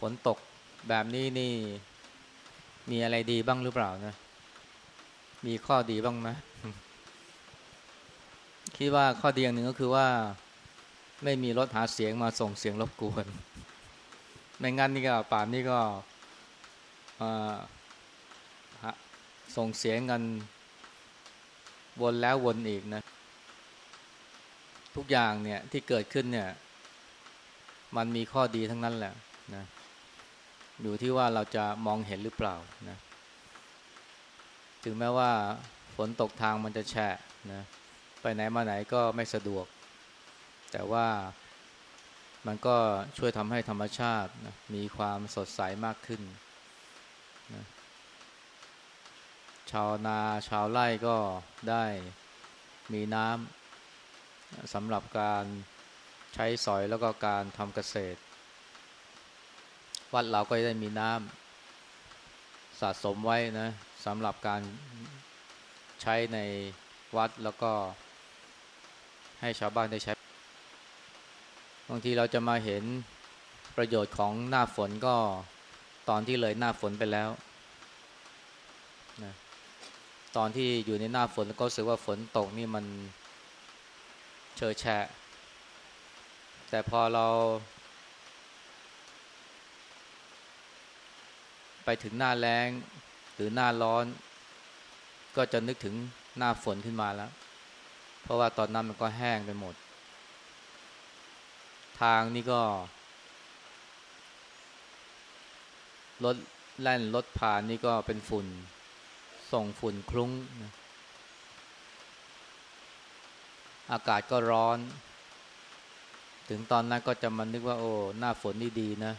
ฝนตกแบบนี้นี่มีอะไรดีบ้างหรือเปล่านะ มีข้อดีบ้างไหมคิดว่าข้อดีอย่างหนึ่งก็คือว่า ไม่มีรถหาเสียงมาส่งเสียงรบกวน ไม่งั้นนี่ก็ป่านนี่ก็ส่งเสียงกันวนแล้ววนอีกนะ ทุกอย่างเนี่ยที่เกิดขึ้นเนี่ย มันมีข้อดีทั้งนั้นแหละนะ อยู่ที่ว่าเราจะมองเห็นหรือเปล่านะถึงแม้ว่าฝนตกทางมันจะแฉะนะไปไหนมาไหนก็ไม่สะดวก แต่ว่ามันก็ช่วยทำให้ธรรมชาตินะมีความสดใสมากขึ้นนะชาวนาชาวไร่ก็ได้มีน้ำสำหรับการใช้สอยแล้วก็การทำเกษตร วัดเราก็ได้มีน้ำสะสมไว้นะสำหรับการใช้ในวัดแล้วก็ ให้ชาวบ้านได้ใช้ บางทีเราจะมาเห็นประโยชน์ของหน้าฝนก็ตอนที่เลยหน้าฝนไปแล้วนะตอนที่อยู่ในหน้าฝนก็รู้สึกว่าฝนตกนี่มันเชอแฉะแต่พอเรา ไปถึงหน้าแล้งหรือหน้าร้อน ก็จะนึกถึงหน้าฝนขึ้นมาแล้ว เพราะว่าตอนนั้นมันก็แห้งไปหมด ทางนี่ก็รถแล่นรถผ่านนี่ก็เป็นฝุ่น ส่งฝุ่นคลุ้งนะอากาศก็ร้อน ถึงตอนนั้นก็จะมันนึกว่าโอ้ หน้าฝนนี่ดีนะ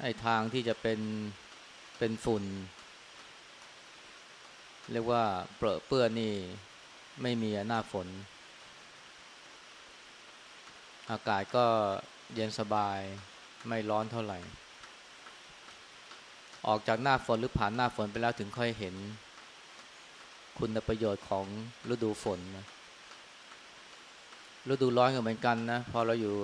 ไอ้ทางที่จะเป็นเป็นฝุ่น เรียกว่าเปรอะเปื้อนนี่ไม่มีหน้าฝน อากาศก็เย็นสบายไม่ร้อนเท่าไหร่ ออกจากหน้าฝนหรือผ่านหน้าฝนไปแล้วถึงค่อยเห็น คุณประโยชน์ของฤดูฝนนะฤดูร้อนก็เหมือนกันนะ พอเราอยู่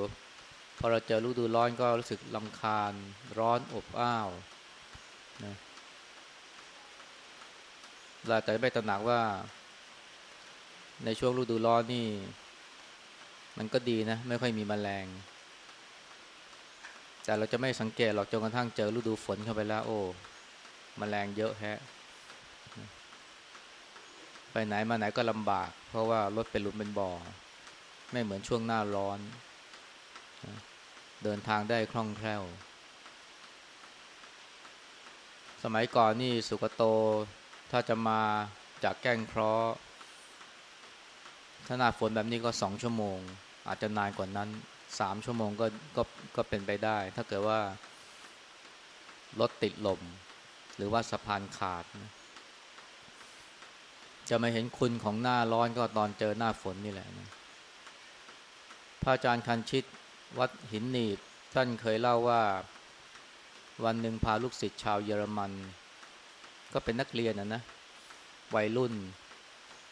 พอเราเจอฤดูร้อนก็รู้สึกลำคาญร้อนอบอ้าวนะเราแต่ไม่ตระหนักว่า ในช่วงฤดูร้อนนี่ มันก็ดีนะ ไม่ค่อยมีมแมลง แต่เราจะไม่สังเกตหรอกจนกระทั่งเจอฤดูฝนเข้าไปแล้วโอ้มแมลงเยอะแฮะ ไปไหนมาไหนก็ลำบาก เพราะว่ารถเป็นหลุมเป็นบ่อ ไม่เหมือนช่วงหน้าร้อน เดินทางได้คล่องแคล่ว สมัยก่อนนี่สุกโตถ้าจะมาจากแก้งเคราะห์ถ้าหน้าฝนแบบนี้ก็สองชั่วโมง อาจจะนานกว่านั้นสามชั่วโมงก็ก็ก็เป็นไปได้ ถ้าเกิดว่ารถติดลม หรือว่าสะพานขาดนะจะมาเห็นคุณของหน้าร้อนก็ตอนเจอหน้าฝนนี่แหละนะพระอาจารย์คันชิต วัดหินหนีบท่านเคยเล่าว่า วันหนึ่งพาลูกศิษย์ชาวเยอรมัน ก็เป็นนักเรียนนะนะวัยรุ่น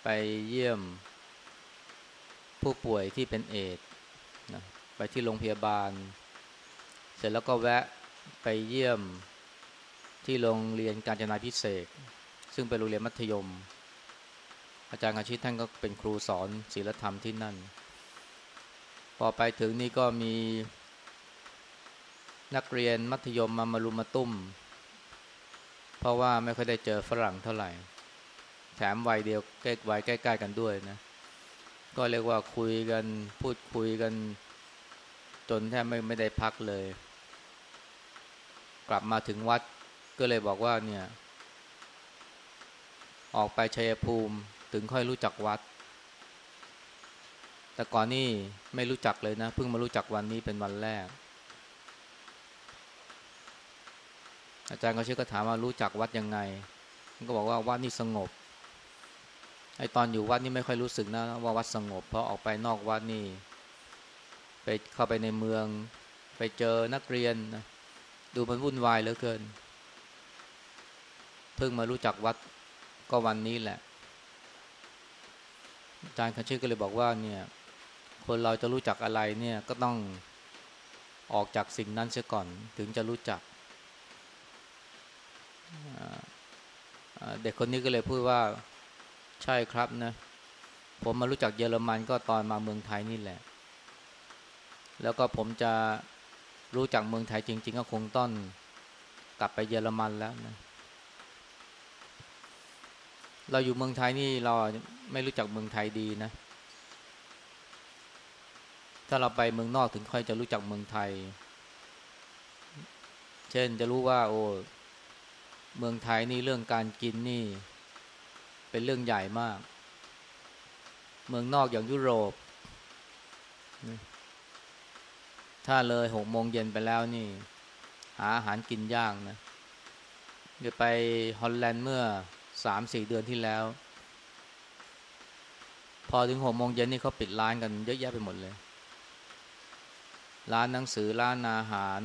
ไปเยี่ยม ผู้ป่วยที่เป็นเอดนะไปที่โรงพยาบาล เสร็จแล้วก็แวะไปเยี่ยมที่โรงเรียนการจนาพิเศษ ซึ่งเป็นโรงเรียนมัธยม อาจารย์อาชิตท่านก็เป็นครูสอนศิลธรรมที่นั่น พอไปถึงนี่ก็มีนักเรียนมัธยมมามารุมมาตุ้ม เพราะว่าไม่ค่อยได้เจอฝรั่งเท่าไหร่ แถมวัยเดียวใกล้วัยใกล้ ๆ กันด้วยนะ ก็เรียกว่าคุยกันพูดคุยกัน จนแทบไม่ไม่ได้พักเลย กลับมาถึงวัดก็เลยบอกว่าเนี่ย ออกไปชัยภูมิถึงค่อยรู้จักวัด แต่ก่อนนี่ไม่รู้จักเลยนะเพิ่งมารู้จักวันนี้เป็นวันแรก อาจารย์ก็เชื่อก็ถามว่ารู้จักวัดยังไงก็บอกว่าวัดนี่สงบไอตอนอยู่วัดนี่ไม่ค่อยรู้สึกนะว่าวัดสงบเพราะออกไปนอกวัดนี่ ไปเข้าไปในเมือง ไปเจอนักเรียนนะดูมันวุ่นวายเหลือเกิน เพิ่งมารู้จักวัดก็วันนี้แหละอาจารย์คันชื่อก็เลยบอกว่าเนี่ย คนเราจะรู้จักอะไรเนี่ยก็ต้องออกจากสิ่งนั้นเสียก่อนถึงจะรู้จัก เด็กคนนี้ก็เลยพูดว่าใช่ครับนะ ผมมารู้จักเยอรมันก็ตอนมาเมืองไทยนี่แหละ แล้วก็ผมจะรู้จักเมืองไทยจริง ๆ ก็คงต้องกลับไปเยอรมันแล้วนะ เราอยู่เมืองไทยนี่เราไม่รู้จักเมืองไทยดีนะ ถ้าเราไปเมืองนอกถึงค่อยจะรู้จักเมืองไทย เช่นจะรู้ว่าโอ้เมืองไทยนี่เรื่องการกินนี่ เป็นเรื่องใหญ่มาก เมืองนอกอย่างยุโรป ถ้าเลยหกโมงเย็นไปแล้วนี่ หาอาหารกินยากนะเดี๋ยวไปฮอลแลนด์เมื่อสามสี่เดือนที่แล้ว พอถึงหกโมงเย็นนี่เขาปิดร้านกันเยอะแยะไปหมดเลย ร้านหนังสือร้านอาหาร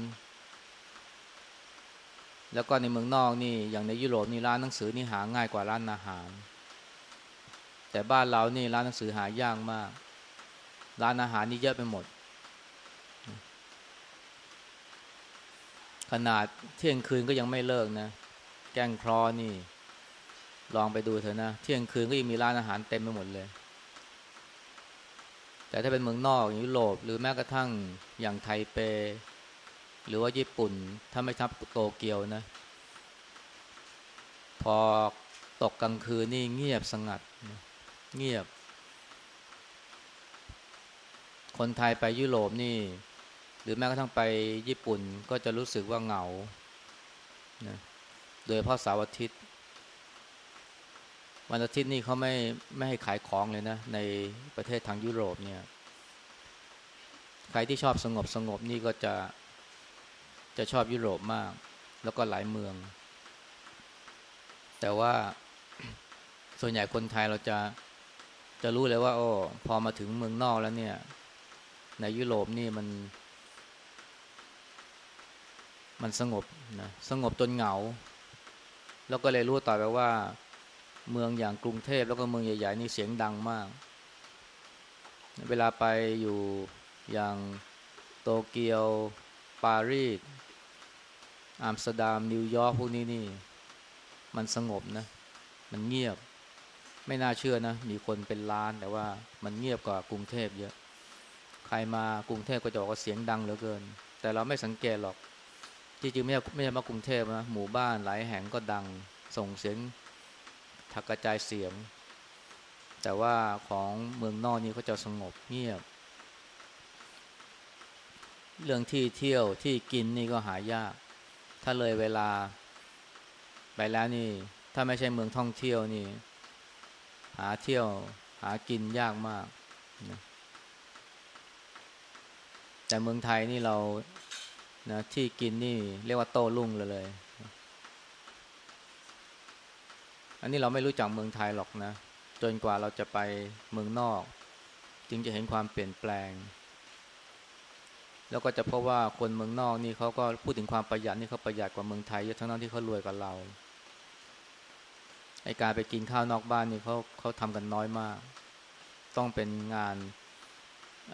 แล้วก็ในเมืองนอกนี่อย่างในยุโรปนี่ร้านหนังสือนี่หาง่ายกว่าร้านอาหาร แต่บ้านเรานี่ร้านหนังสือหายากมาก ร้านอาหารนี่เยอะไปหมด ขนาดเที่ยงคืนก็ยังไม่เลิกนะ แกงครอนี่ ลองไปดูเถอะนะ เที่ยงคืนก็ยังมีร้านอาหารเต็มไปหมดเลย แต่ถ้าเป็นเมืองนอกอยุโรปหรือแม้กระทั่งอย่างไทเป หรือว่าญี่ปุ่น ถ้าไม่ทับโตเกียวนะ พอตกกลางคืนนี่เงียบสงัด เงียบ คนไทยไปยุโรปนี่ หรือแม้กระทั่งไปญี่ปุ่นก็จะรู้สึกว่าเหงานะโดยเพราะเสาร์อาทิตย์ วันอาทิตย์นี่เขาไม่ไม่ให้ขายของเลยนะ ในประเทศทางยุโรปเนี่ย ใครที่ชอบสงบสงบนี่ก็จะจะชอบยุโรปมาก แล้วก็หลายเมือง แต่ว่าส่วนใหญ่คนไทยเราจะจะรู้เลยว่าโอ้พอมาถึงเมืองนอกแล้วเนี่ย ในยุโรปนี่มัน มันสงบนะสงบจนเหงา แล้วก็เลยรู้ต่อไปว่า เมืองอย่างกรุงเทพแล้วก็เมืองใหญ่ๆนี่เสียงดังมาก เวลาไปอยู่อย่างโตเกียว ปารีสอัมสเตอร์ดัมนิวยอร์กพวกนี้นี่ มันสงบนะ มันเงียบ ไม่น่าเชื่อนะ มีคนเป็นล้านแต่ว่ามันเงียบกว่ากรุงเทพเยอะ ใครมากรุงเทพก็จะบอกว่าเสียงดังเหลือเกิน แต่เราไม่สังเกตหรอกจริงๆไม่ใช่ไม่ใช่มากรุงเทพนะหมู่บ้านหลายแห่งก็ดังส่งเสียง ทักกระจายเสียง แต่ว่าของเมืองนอกนี่เขาจะสงบเงียบ เรื่องที่เที่ยวที่กินนี่ก็หายาก ถ้าเลยเวลา ไปแล้วนี่ ถ้าไม่ใช่เมืองท่องเที่ยวนี่ หาเที่ยวหากินยากมากนะแต่เมืองไทยนี่เรานะที่กินนี่เรียกว่าโต้รุ่งเลยเลย อันนี้เราไม่รู้จักเมืองไทยหรอกนะ จนกว่าเราจะไปเมืองนอก จึงจะเห็นความเปลี่ยนแปลง แล้วก็จะพบว่าคนเมืองนอกนี่เขาก็พูดถึงความประหยัดนี่เขาประหยัดกว่าเมืองไทยเยอะทั้งนั้นที่เขารวยกว่าเราไอการไปกินข้าวนอกบ้านนี่เขาเขาทำกันน้อยมาก ต้องเป็นงาน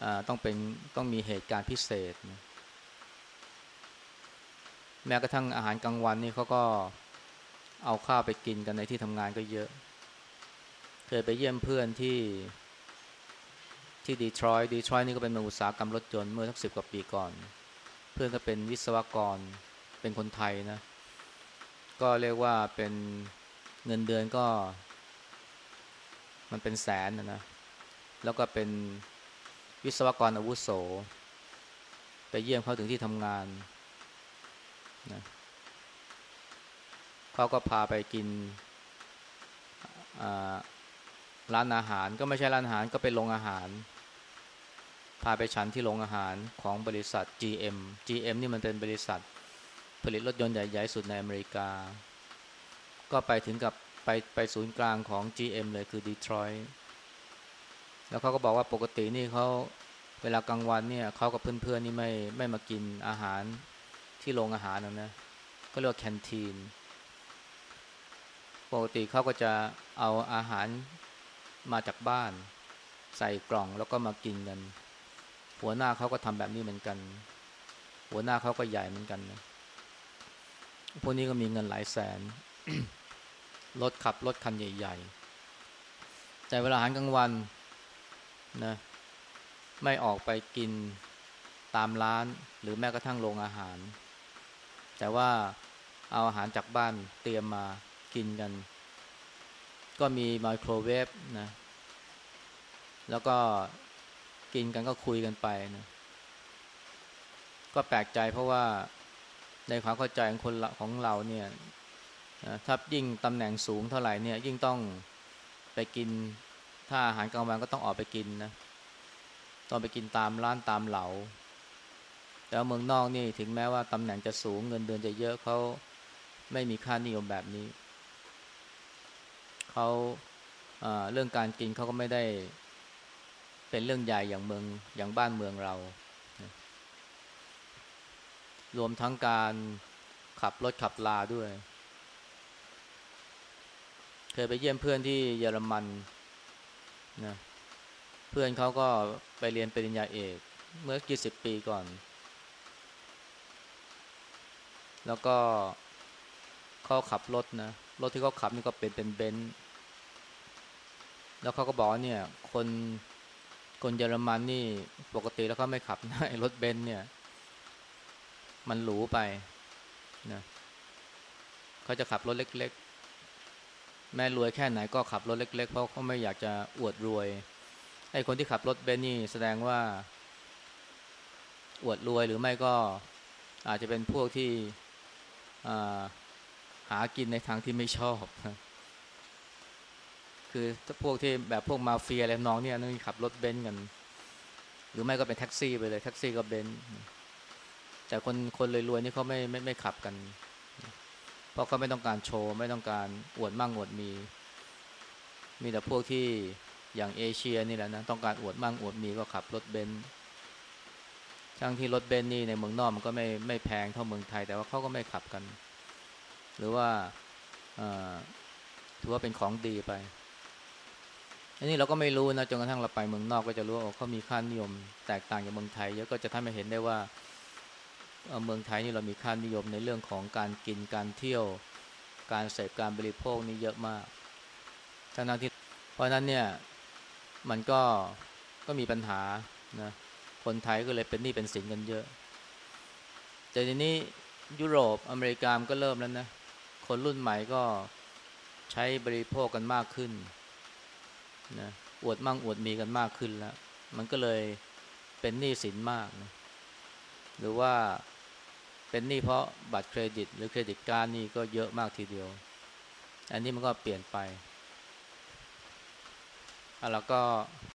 อ่าต้องเป็นต้องมีเหตุการณ์พิเศษนะแม้กระทั่งอาหารกลางวันนี่เขาก็ เอาข้าวไปกินกันในที่ทำงานก็เยอะ เคยไปเยี่ยมเพื่อนที่ที่ดีทรอยต์ดีทรอยต์นี่ก็เป็นเมืองอุตสาหกรรมรถยนต์เมื่อสักสิบกว่าปีก่อน เพื่อนก็เป็นวิศวกรเป็นคนไทยนะ ก็เรียกว่าเป็นเงินเดือนก็ มันเป็นแสนนะนะแล้วก็เป็นวิศวกรอาวุโส ไปเยี่ยมเขาถึงที่ทำงานนะ เขาก็พาไปกินร้านอาหารก็ไม่ใช่ร้านอาหารก็เป็นโรงอาหาร พาไปฉันที่โรงอาหารของบริษัท GM GM นี่มันเป็นบริษัท ผลิตรถยนต์ใหญ่ๆสุดในอเมริกา ก็ไปถึงกับไปไปศูนย์กลางของ GM เลยคือดีทรอยต์แล้วเขาก็บอกว่าปกตินี่เขาเวลากลางวันเนี่ยเขากับเพื่อนๆนี่ไม่ไม่มากินอาหารที่โรงอาหารนะนะก็เรียกว่าแคนทีน ปกติเขาก็จะเอาอาหารมาจากบ้าน ใส่กล่องแล้วก็มากินกัน หัวหน้าเขาก็ทำแบบนี้เหมือนกัน หัวหน้าเขาก็ใหญ่เหมือนกันนะพวกนี้ก็มีเงินหลายแสนรถขับรถคันใหญ่ๆ แต่เวลาอาหารกลางวันนะไม่ออกไปกินตามร้านหรือแม้กระทั่งโรงอาหาร แต่ว่าเอาอาหารจากบ้านเตรียมมา กินกัน ก็มีไมโครเวฟนะ แล้วก็กินกันก็คุยกันไปนะ ก็แปลกใจเพราะว่าในความเข้าใจของคนของเราเนี่ยถ้ายิ่งตำแหน่งสูงเท่าไหร่เนี่ย ยิ่งต้องไปกิน ถ้าอาหารกลางวันก็ต้องออกไปกินนะต้องไปกินตามร้านตามเหลาแล้วเมืองนอกนี่ถึงแม้ว่าตำแหน่งจะสูงเงินเดือนจะเยอะเขาไม่มีค่านิยมแบบนี้ เขาเรื่องการกินเขาก็ไม่ได้เป็นเรื่องใหญ่อย่างเมืองอย่างบ้านเมืองเรา รวมทั้งการขับรถขับลาด้วย เคยไปเยี่ยมเพื่อนที่เยอรมันนะเพื่อนเขาก็ไปเรียนปริญญาเอก เมื่อกี่สิบปีก่อน แล้วก็เขาขับรถนะ รถที่เขาขับนี่ก็เป็นเป็นเบนซ์ แล้วเขาก็บอกเนี่ย คนคนเยอรมันนี่ปกติแล้วเขาไม่ขับนะรถเบนซ์เนี่ย มันหรูไปนะเขาจะขับรถเล็ก ๆ แม่รวยแค่ไหนก็ขับรถเล็ก ๆ เพราะเขาไม่อยากจะอวดรวยไอ้คนที่ขับรถเบนซ์นี่แสดงว่า อวดรวยหรือไม่ก็อาจจะเป็นพวกที่หากินในทางที่ไม่ชอบ คือพวกที่แบบพวกมาเฟียอะไรทำนองเนี่ยนี่ขับรถเบนซ์กัน หรือไม่ก็เป็นแท็กซี่ไปเลยแท็กซี่ก็เบนซ์แต่คนคนรวยๆนี่เขาไม่ไม่ไม่ขับกัน เพราะเขาไม่ต้องการโชว์ ไม่ต้องการอวดมั่งอวดมี มีแต่พวกที่อย่างเอเชียนี่แหละนะต้องการอวดมั่งอวดมีก็ขับรถเบนซ์ทั้งที่รถเบนซ์นี่ในเมืองนอกมันก็ไม่ไม่แพงเท่าเมืองไทย แต่ว่าเขาก็ไม่ขับกัน หรือว่าถือว่าเป็นของดีไป อันนี้เราก็ไม่รู้นะจนกระทั่งเราไปเมืองนอกก็จะรู้ว่าเขามีค่านิยม แตกต่างจากเมืองไทยเยอะก็จะทำให้เห็นได้ว่าเมืองไทยนี่เรามีค่านิยมในเรื่องของการกินการเที่ยว การเสพการบริโภคนี่เยอะมากทั้งนั้นที่เพราะนั้นเนี่ยมันก็ก็มีปัญหานะคนไทยก็เลยเป็นหนี้เป็นสินกันเยอะ แต่ทีนี้ยุโรปอเมริกามก็เริ่มแล้วนะคนรุ่นใหม่ก็ใช้บริโภคกันมากขึ้น นะอวดมั่งอวดมีกันมากขึ้นแล้ว มันก็เลยเป็นหนี้สินมากนะหรือว่าเป็นหนี้เพราะบัตรเครดิต หรือเครดิตการ์ดนี่ก็เยอะมากทีเดียว อันนี้มันก็เปลี่ยนไปแล้วก็